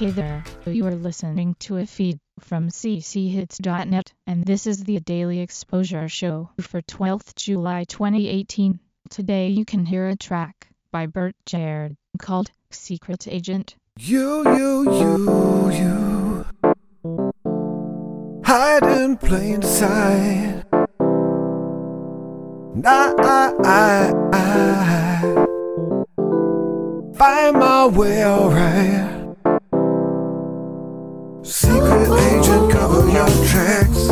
Hey there, you are listening to a feed from cchits.net, and this is the Daily Exposure Show for 12th July 2018. Today you can hear a track by Bert Jerred called Secret Agent. You, you, you, you Hide in plain sight I, I, I, I Find my way alright your tracks.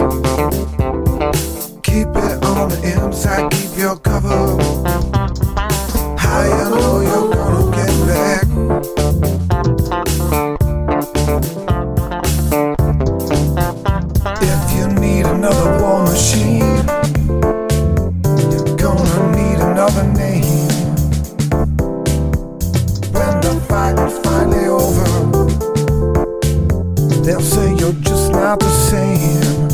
Keep it on the inside, keep your cover. High, I know you're gonna get back. If you need another war machine, you're gonna need another name. When the fight is finally over, they'll say you're just not the same.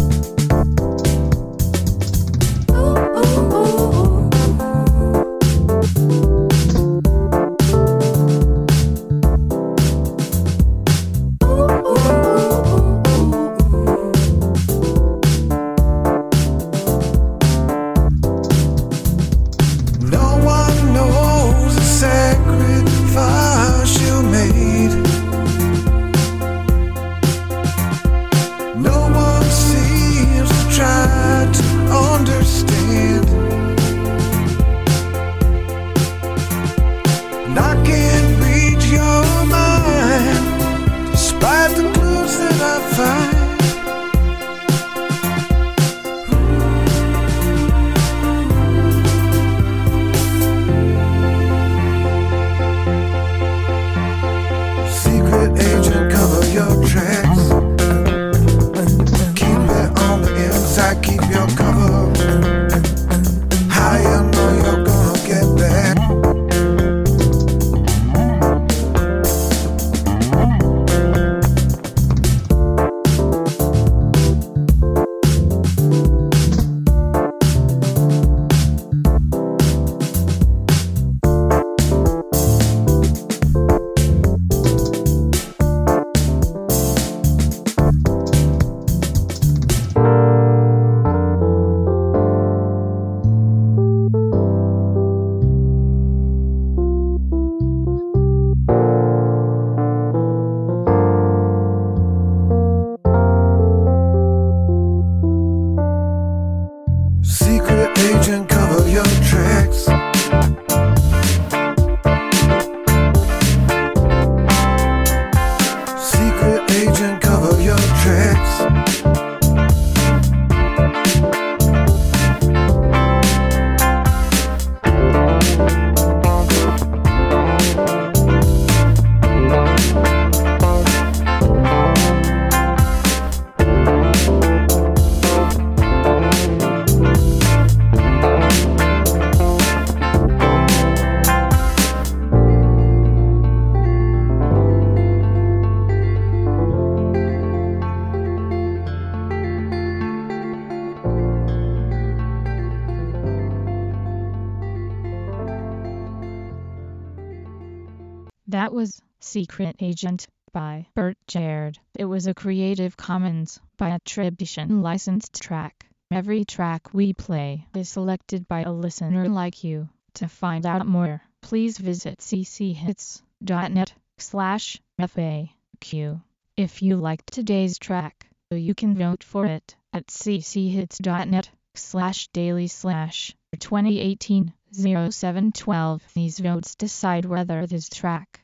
That was Secret Agent by Bert Jerred. It was a Creative Commons by attribution licensed track. Every track we play is selected by a listener like you. To find out more, please visit cchits.net slash FAQ. If you liked today's track, you can vote for it at cchits.net slash daily slash 2018 0712. These votes decide whether this track